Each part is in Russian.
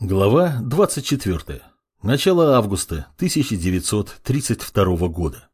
Глава 24. Начало августа 1932 года.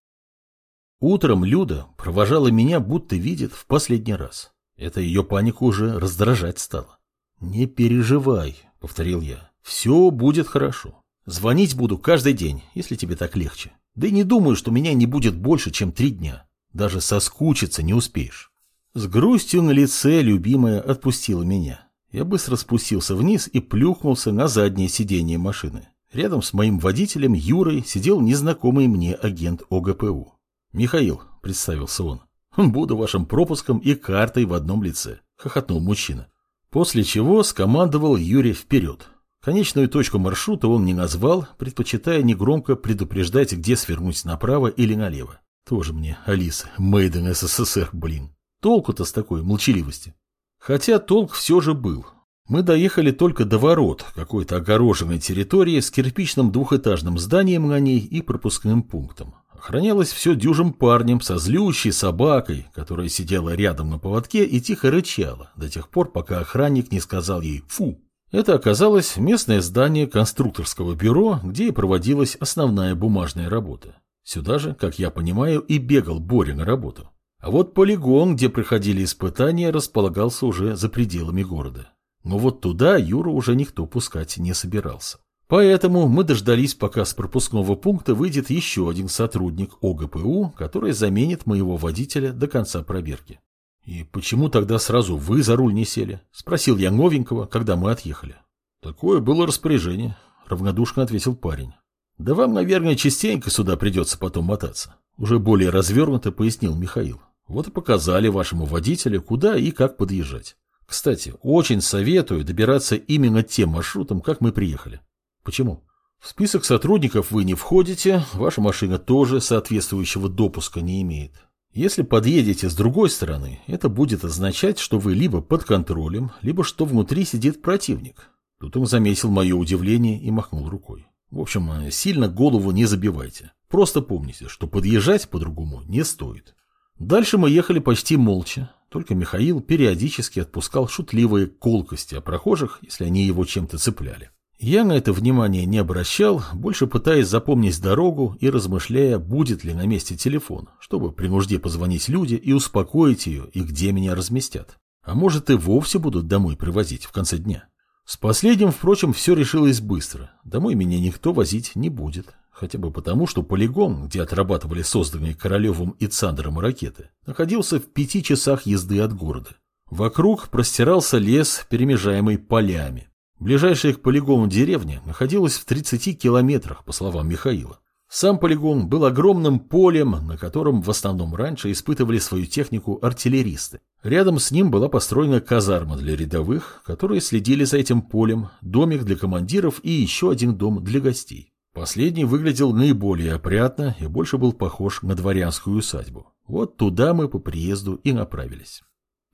Утром Люда провожала меня, будто видит в последний раз. Это ее панику уже раздражать стало. «Не переживай», — повторил я. «Все будет хорошо. Звонить буду каждый день, если тебе так легче. Да и не думаю, что меня не будет больше, чем три дня. Даже соскучиться не успеешь». С грустью на лице любимая отпустила меня. Я быстро спустился вниз и плюхнулся на заднее сиденье машины. Рядом с моим водителем Юрой сидел незнакомый мне агент ОГПУ. «Михаил», — представился он, — «буду вашим пропуском и картой в одном лице», — хохотнул мужчина. После чего скомандовал Юре вперед. Конечную точку маршрута он не назвал, предпочитая негромко предупреждать, где свернуть направо или налево. Тоже мне, Алиса, Мейден СССР, блин. Толку-то с такой молчаливости. Хотя толк все же был. Мы доехали только до ворот какой-то огороженной территории с кирпичным двухэтажным зданием на ней и пропускным пунктом. Охранялось все дюжим парнем со злющей собакой, которая сидела рядом на поводке и тихо рычала до тех пор, пока охранник не сказал ей «фу». Это оказалось местное здание конструкторского бюро, где и проводилась основная бумажная работа. Сюда же, как я понимаю, и бегал Боря на работу. А вот полигон, где проходили испытания, располагался уже за пределами города. Но вот туда Юру уже никто пускать не собирался. Поэтому мы дождались, пока с пропускного пункта выйдет еще один сотрудник ОГПУ, который заменит моего водителя до конца проверки. «И почему тогда сразу вы за руль не сели?» – спросил я новенького, когда мы отъехали. «Такое было распоряжение», – равнодушно ответил парень. «Да вам, наверное, частенько сюда придется потом мотаться», – уже более развернуто пояснил Михаил. Вот и показали вашему водителю, куда и как подъезжать. Кстати, очень советую добираться именно тем маршрутом, как мы приехали. Почему? В список сотрудников вы не входите, ваша машина тоже соответствующего допуска не имеет. Если подъедете с другой стороны, это будет означать, что вы либо под контролем, либо что внутри сидит противник. Тут он заметил мое удивление и махнул рукой. В общем, сильно голову не забивайте. Просто помните, что подъезжать по-другому не стоит. Дальше мы ехали почти молча, только Михаил периодически отпускал шутливые колкости о прохожих, если они его чем-то цепляли. Я на это внимание не обращал, больше пытаясь запомнить дорогу и размышляя, будет ли на месте телефон, чтобы при нужде позвонить люди и успокоить ее, и где меня разместят. А может и вовсе будут домой привозить в конце дня. С последним, впрочем, все решилось быстро. Домой меня никто возить не будет. Хотя бы потому, что полигон, где отрабатывали созданные Королевым и Цандером ракеты, находился в пяти часах езды от города. Вокруг простирался лес, перемежаемый полями. Ближайшая к полигону деревня находилась в 30 километрах, по словам Михаила. Сам полигон был огромным полем, на котором в основном раньше испытывали свою технику артиллеристы. Рядом с ним была построена казарма для рядовых, которые следили за этим полем, домик для командиров и еще один дом для гостей. Последний выглядел наиболее опрятно и больше был похож на дворянскую усадьбу. Вот туда мы по приезду и направились.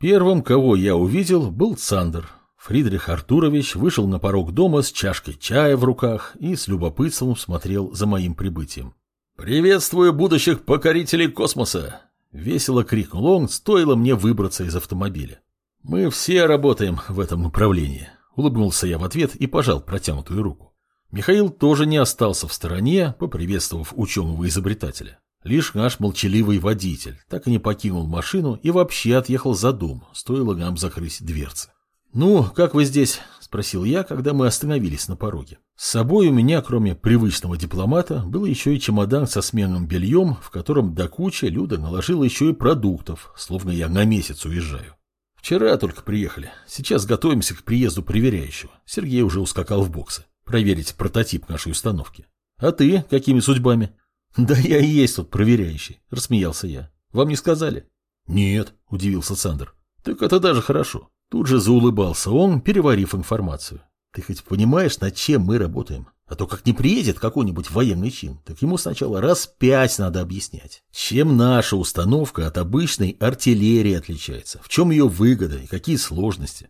Первым, кого я увидел, был Цандер. Фридрих Артурович вышел на порог дома с чашкой чая в руках и с любопытством смотрел за моим прибытием. «Приветствую будущих покорителей космоса!» Весело крикнул он, стоило мне выбраться из автомобиля. «Мы все работаем в этом направлении», — улыбнулся я в ответ и пожал протянутую руку. Михаил тоже не остался в стороне, поприветствовав ученого изобретателя. Лишь наш молчаливый водитель так и не покинул машину и вообще отъехал за дом, стоило нам закрыть дверцы. «Ну, как вы здесь?» – спросил я, когда мы остановились на пороге. С собой у меня, кроме привычного дипломата, был еще и чемодан со сменным бельем, в котором до кучи Люда наложила еще и продуктов, словно я на месяц уезжаю. Вчера только приехали. Сейчас готовимся к приезду проверяющего. Сергей уже ускакал в боксы проверить прототип нашей установки. А ты какими судьбами? Да я и есть тут проверяющий, рассмеялся я. Вам не сказали? Нет, удивился Сандер. Так это даже хорошо. Тут же заулыбался он, переварив информацию. Ты хоть понимаешь, над чем мы работаем? А то как не приедет какой-нибудь военный чин, так ему сначала раз пять надо объяснять. Чем наша установка от обычной артиллерии отличается, в чем ее выгода и какие сложности.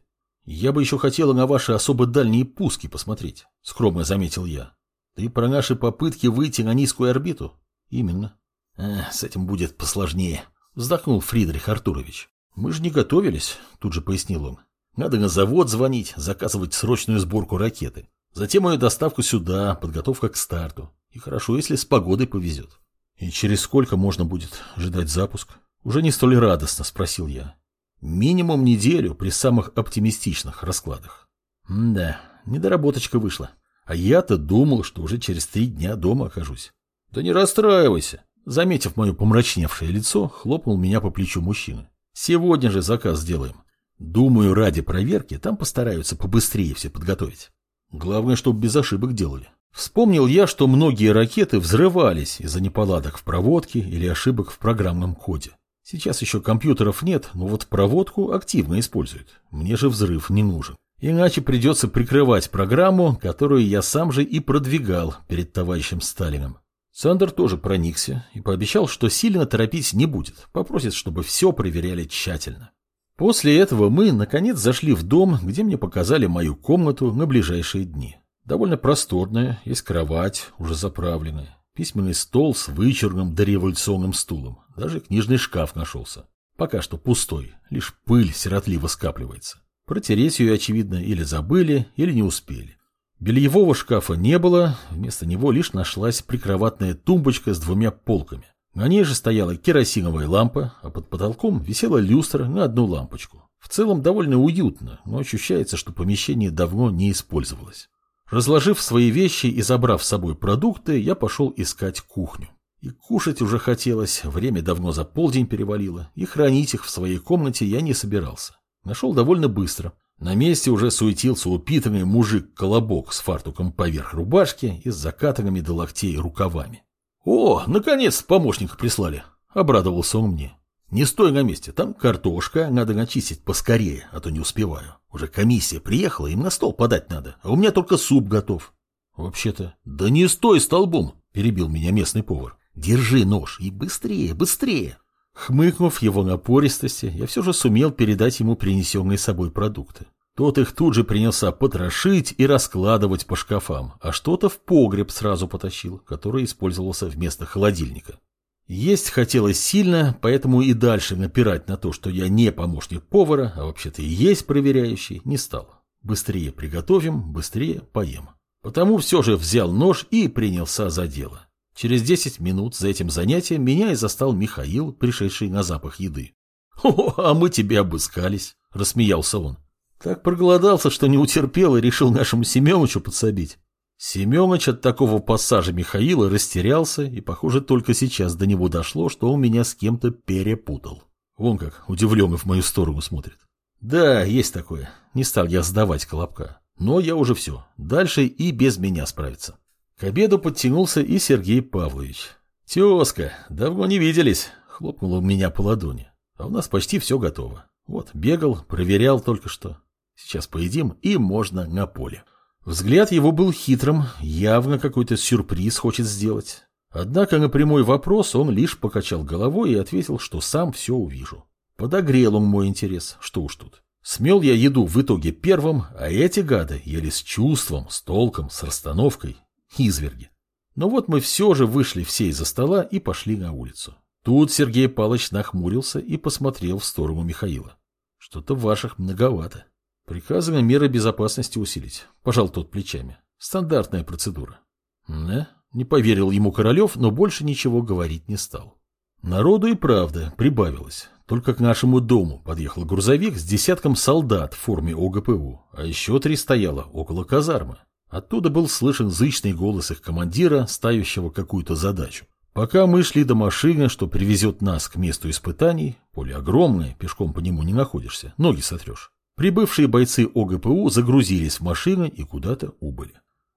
«Я бы еще хотела на ваши особо дальние пуски посмотреть», — скромно заметил я. «Ты про наши попытки выйти на низкую орбиту?» «Именно». Э, «С этим будет посложнее», — вздохнул Фридрих Артурович. «Мы же не готовились», — тут же пояснил он. «Надо на завод звонить, заказывать срочную сборку ракеты. Затем ее доставка сюда, подготовка к старту. И хорошо, если с погодой повезет. И через сколько можно будет ждать запуск? Уже не столь радостно, спросил я. Минимум неделю при самых оптимистичных раскладах. М да, недоработочка вышла. А я-то думал, что уже через три дня дома окажусь. Да не расстраивайся. Заметив мое помрачневшее лицо, хлопнул меня по плечу мужчина. Сегодня же заказ сделаем. Думаю, ради проверки там постараются побыстрее все подготовить. Главное, чтобы без ошибок делали. Вспомнил я, что многие ракеты взрывались из-за неполадок в проводке или ошибок в программном коде. Сейчас еще компьютеров нет, но вот проводку активно используют. Мне же взрыв не нужен. Иначе придется прикрывать программу, которую я сам же и продвигал перед товарищем Сталином. Сандер тоже проникся и пообещал, что сильно торопить не будет, попросит, чтобы все проверяли тщательно. После этого мы, наконец, зашли в дом, где мне показали мою комнату на ближайшие дни. Довольно просторная, есть кровать, уже заправленная, письменный стол с вычурным дореволюционным стулом, даже книжный шкаф нашелся. Пока что пустой, лишь пыль сиротливо скапливается. Протереть ее, очевидно, или забыли, или не успели. Бельевого шкафа не было, вместо него лишь нашлась прикроватная тумбочка с двумя полками. На ней же стояла керосиновая лампа, а под потолком висела люстра на одну лампочку. В целом довольно уютно, но ощущается, что помещение давно не использовалось. Разложив свои вещи и забрав с собой продукты, я пошел искать кухню. И кушать уже хотелось, время давно за полдень перевалило, и хранить их в своей комнате я не собирался. Нашел довольно быстро. На месте уже суетился упитанный мужик-колобок с фартуком поверх рубашки и с закатанными до локтей рукавами. «О, наконец помощника прислали!» — обрадовался он мне. «Не стой на месте, там картошка, надо начистить поскорее, а то не успеваю. Уже комиссия приехала, им на стол подать надо, а у меня только суп готов». «Вообще-то...» «Да не стой столбом!» — перебил меня местный повар. «Держи нож и быстрее, быстрее!» Хмыкнув его напористости, я все же сумел передать ему принесенные собой продукты. Тот их тут же принялся потрошить и раскладывать по шкафам, а что-то в погреб сразу потащил, который использовался вместо холодильника. Есть хотелось сильно, поэтому и дальше напирать на то, что я не помощник повара, а вообще-то и есть проверяющий, не стал. Быстрее приготовим, быстрее поем. Потому все же взял нож и принялся за дело. Через десять минут за этим занятием меня и застал Михаил, пришедший на запах еды. «О, а мы тебе обыскались», — рассмеялся он. Так проголодался, что не утерпел и решил нашему Семеновичу подсобить. Семенович от такого пассажа Михаила растерялся, и, похоже, только сейчас до него дошло, что он меня с кем-то перепутал. Вон как удивленно в мою сторону смотрит. Да, есть такое. Не стал я сдавать Колобка. Но я уже все. Дальше и без меня справится. К обеду подтянулся и Сергей Павлович. «Тезка, давно не виделись», — хлопнул у меня по ладони. «А у нас почти все готово. Вот, бегал, проверял только что. Сейчас поедим, и можно на поле». Взгляд его был хитрым, явно какой-то сюрприз хочет сделать. Однако на прямой вопрос он лишь покачал головой и ответил, что сам все увижу. Подогрел он мой интерес, что уж тут. Смел я еду в итоге первым, а эти гады ели с чувством, с толком, с расстановкой изверги. Но вот мы все же вышли все из-за стола и пошли на улицу. Тут Сергей Палыч нахмурился и посмотрел в сторону Михаила. Что-то ваших многовато. Приказано меры безопасности усилить. Пожал тот плечами. Стандартная процедура. Да, не поверил ему Королев, но больше ничего говорить не стал. Народу и правда прибавилось. Только к нашему дому подъехал грузовик с десятком солдат в форме ОГПУ, а еще три стояло около казармы. Оттуда был слышен зычный голос их командира, ставящего какую-то задачу. Пока мы шли до машины, что привезет нас к месту испытаний, поле огромное, пешком по нему не находишься, ноги сотрешь. Прибывшие бойцы ОГПУ загрузились в машины и куда-то убыли.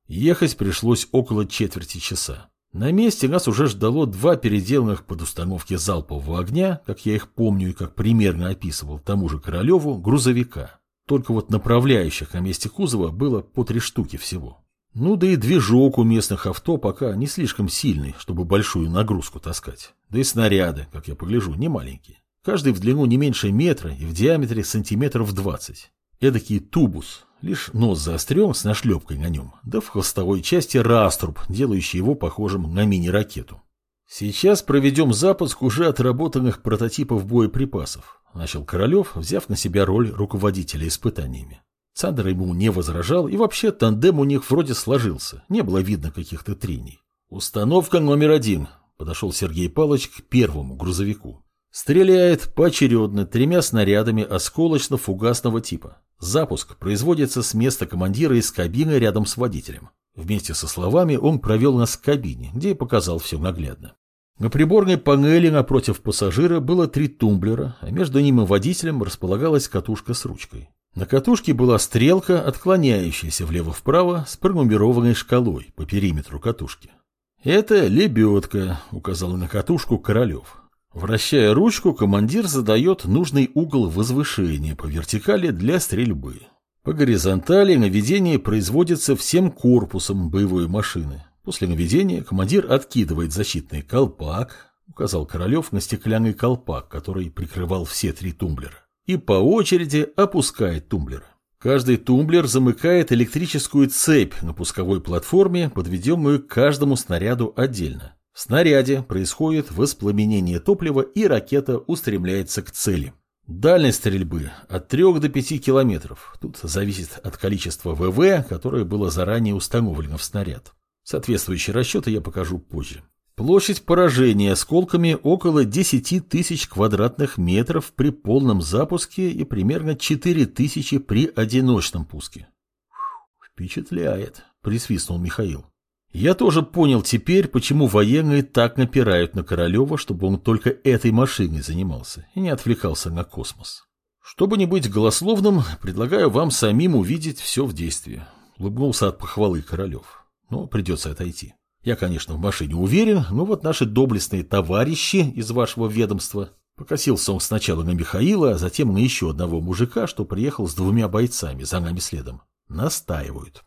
Ехать пришлось около четверти часа. На месте нас уже ждало два переделанных под установки залпового огня, как я их помню и как примерно описывал тому же Королеву, грузовика. Только вот направляющих на месте кузова было по три штуки всего. Ну да и движок у местных авто пока не слишком сильный, чтобы большую нагрузку таскать. Да и снаряды, как я погляжу, не маленькие. Каждый в длину не меньше метра и в диаметре сантиметров 20. Эдакий тубус, лишь нос заострен с нашлепкой на нем, да в хвостовой части раструб, делающий его похожим на мини-ракету. Сейчас проведем запуск уже отработанных прототипов боеприпасов, начал Королев, взяв на себя роль руководителя испытаниями. Цандер ему не возражал, и вообще тандем у них вроде сложился, не было видно каких-то трений. «Установка номер один», — подошел Сергей Палыч к первому грузовику. Стреляет поочередно тремя снарядами осколочно-фугасного типа. Запуск производится с места командира из кабины рядом с водителем. Вместе со словами он провел нас к кабине, где и показал все наглядно. На приборной панели напротив пассажира было три тумблера, а между ним и водителем располагалась катушка с ручкой. На катушке была стрелка, отклоняющаяся влево-вправо с пронумерованной шкалой по периметру катушки. «Это лебедка», — указал на катушку Королев. Вращая ручку, командир задает нужный угол возвышения по вертикали для стрельбы. По горизонтали наведение производится всем корпусом боевой машины. После наведения командир откидывает защитный колпак, указал Королев на стеклянный колпак, который прикрывал все три тумблера, и по очереди опускает тумблеры. Каждый тумблер замыкает электрическую цепь на пусковой платформе, подведенную к каждому снаряду отдельно. В снаряде происходит воспламенение топлива и ракета устремляется к цели. Дальность стрельбы от 3 до 5 километров. Тут зависит от количества ВВ, которое было заранее установлено в снаряд. Соответствующие расчеты я покажу позже. Площадь поражения осколками около 10 тысяч квадратных метров при полном запуске и примерно 4 тысячи при одиночном пуске. «Впечатляет», — присвистнул Михаил. Я тоже понял теперь, почему военные так напирают на Королева, чтобы он только этой машиной занимался и не отвлекался на космос. Чтобы не быть голословным, предлагаю вам самим увидеть все в действии. Улыбнулся от похвалы Королев. Но придется отойти. Я, конечно, в машине уверен, но вот наши доблестные товарищи из вашего ведомства Покосился он сначала на Михаила, а затем на еще одного мужика, что приехал с двумя бойцами за нами следом. Настаивают.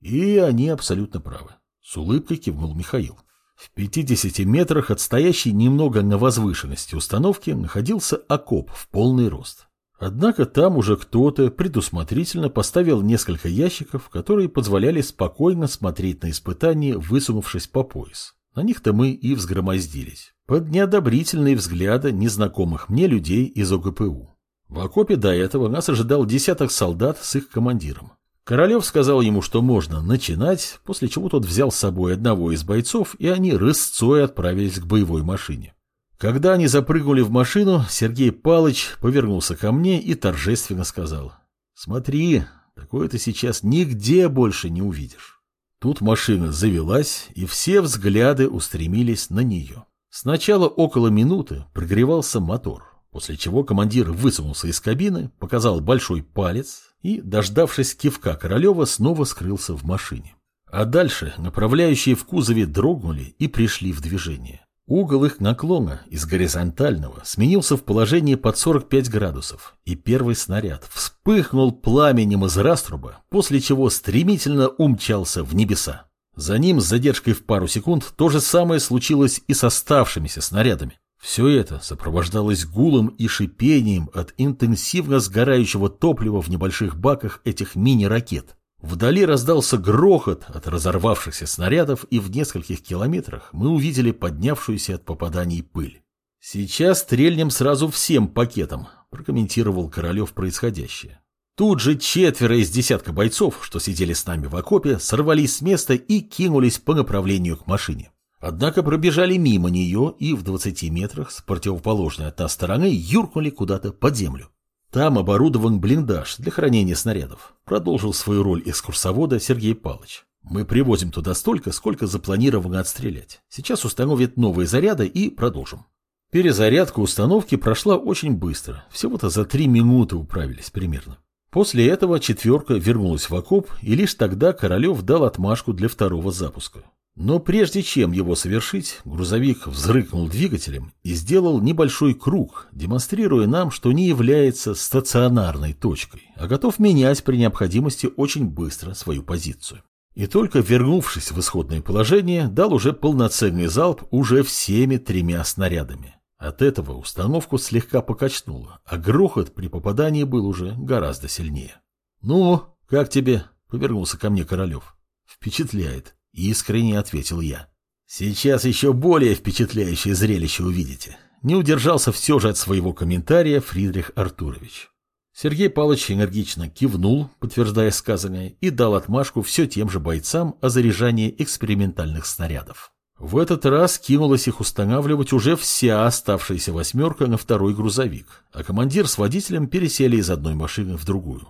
И они абсолютно правы. С улыбкой кивнул Михаил. В 50 метрах от стоящей немного на возвышенности установки находился окоп в полный рост. Однако там уже кто-то предусмотрительно поставил несколько ящиков, которые позволяли спокойно смотреть на испытания, высунувшись по пояс. На них-то мы и взгромоздились. Под неодобрительные взгляды незнакомых мне людей из ОГПУ. В окопе до этого нас ожидал десяток солдат с их командиром. Королев сказал ему, что можно начинать, после чего тот взял с собой одного из бойцов, и они рысцой отправились к боевой машине. Когда они запрыгнули в машину, Сергей Палыч повернулся ко мне и торжественно сказал, «Смотри, такое ты сейчас нигде больше не увидишь». Тут машина завелась, и все взгляды устремились на нее. Сначала около минуты прогревался мотор, после чего командир высунулся из кабины, показал большой палец, и, дождавшись кивка Королева, снова скрылся в машине. А дальше направляющие в кузове дрогнули и пришли в движение. Угол их наклона из горизонтального сменился в положении под 45 градусов, и первый снаряд вспыхнул пламенем из раструба, после чего стремительно умчался в небеса. За ним с задержкой в пару секунд то же самое случилось и с оставшимися снарядами. Все это сопровождалось гулом и шипением от интенсивно сгорающего топлива в небольших баках этих мини-ракет. Вдали раздался грохот от разорвавшихся снарядов, и в нескольких километрах мы увидели поднявшуюся от попаданий пыль. «Сейчас стрельнем сразу всем пакетом», – прокомментировал Королев происходящее. Тут же четверо из десятка бойцов, что сидели с нами в окопе, сорвались с места и кинулись по направлению к машине. Однако пробежали мимо нее и в 20 метрах с противоположной от нас стороны юркнули куда-то под землю. Там оборудован блиндаж для хранения снарядов. Продолжил свою роль экскурсовода Сергей Палыч. Мы привозим туда столько, сколько запланировано отстрелять. Сейчас установят новые заряды и продолжим. Перезарядка установки прошла очень быстро. Всего-то за три минуты управились примерно. После этого четверка вернулась в окоп, и лишь тогда Королев дал отмашку для второго запуска. Но прежде чем его совершить, грузовик взрыкнул двигателем и сделал небольшой круг, демонстрируя нам, что не является стационарной точкой, а готов менять при необходимости очень быстро свою позицию. И только вернувшись в исходное положение, дал уже полноценный залп уже всеми тремя снарядами. От этого установку слегка покачнуло, а грохот при попадании был уже гораздо сильнее. «Ну, как тебе?» — повернулся ко мне Королев. «Впечатляет. Искренне ответил я. Сейчас еще более впечатляющее зрелище увидите. Не удержался все же от своего комментария Фридрих Артурович. Сергей Павлович энергично кивнул, подтверждая сказанное, и дал отмашку все тем же бойцам о заряжании экспериментальных снарядов. В этот раз кинулась их устанавливать уже вся оставшаяся восьмерка на второй грузовик, а командир с водителем пересели из одной машины в другую.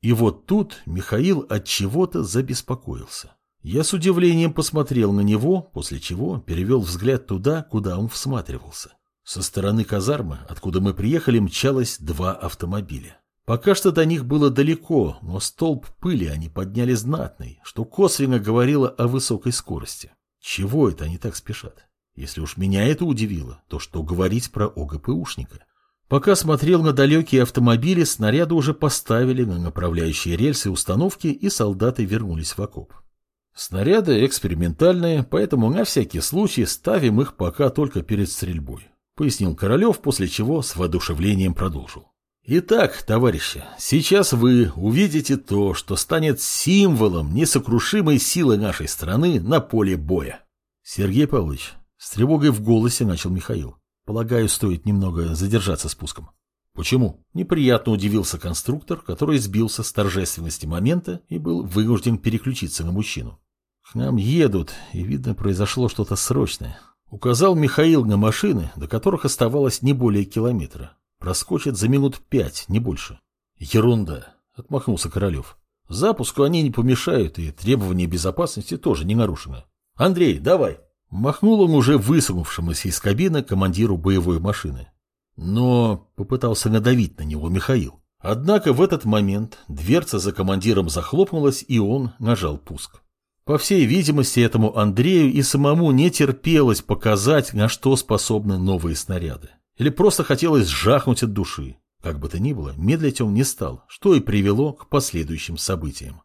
И вот тут Михаил от чего-то забеспокоился. Я с удивлением посмотрел на него, после чего перевел взгляд туда, куда он всматривался. Со стороны казармы, откуда мы приехали, мчалось два автомобиля. Пока что до них было далеко, но столб пыли они подняли знатный, что косвенно говорило о высокой скорости. Чего это они так спешат? Если уж меня это удивило, то что говорить про ОГПУшника? Пока смотрел на далекие автомобили, снаряды уже поставили на направляющие рельсы установки, и солдаты вернулись в окоп. Снаряды экспериментальные, поэтому на всякий случай ставим их пока только перед стрельбой, пояснил Королев, после чего с воодушевлением продолжил. Итак, товарищи, сейчас вы увидите то, что станет символом несокрушимой силы нашей страны на поле боя. Сергей Павлович, с тревогой в голосе начал Михаил. Полагаю, стоит немного задержаться спуском. Почему? Неприятно удивился конструктор, который сбился с торжественности момента и был вынужден переключиться на мужчину. К нам едут, и, видно, произошло что-то срочное. Указал Михаил на машины, до которых оставалось не более километра. Проскочат за минут пять, не больше. Ерунда, отмахнулся Королев. Запуску они не помешают, и требования безопасности тоже не нарушены. Андрей, давай. Махнул он уже высунувшемуся из кабины командиру боевой машины. Но попытался надавить на него Михаил. Однако в этот момент дверца за командиром захлопнулась, и он нажал пуск. По всей видимости, этому Андрею и самому не терпелось показать, на что способны новые снаряды. Или просто хотелось жахнуть от души. Как бы то ни было, медлить он не стал, что и привело к последующим событиям.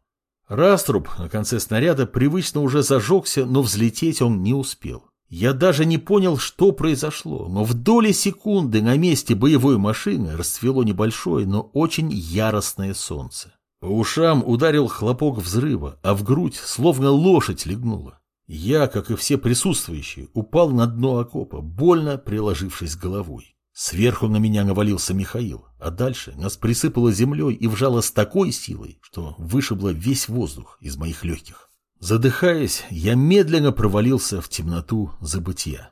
Раструб на конце снаряда привычно уже зажегся, но взлететь он не успел. Я даже не понял, что произошло, но в доли секунды на месте боевой машины расцвело небольшое, но очень яростное солнце. По ушам ударил хлопок взрыва, а в грудь словно лошадь легнула. Я, как и все присутствующие, упал на дно окопа, больно приложившись головой. Сверху на меня навалился Михаил, а дальше нас присыпало землей и вжало с такой силой, что вышибло весь воздух из моих легких. Задыхаясь, я медленно провалился в темноту забытия.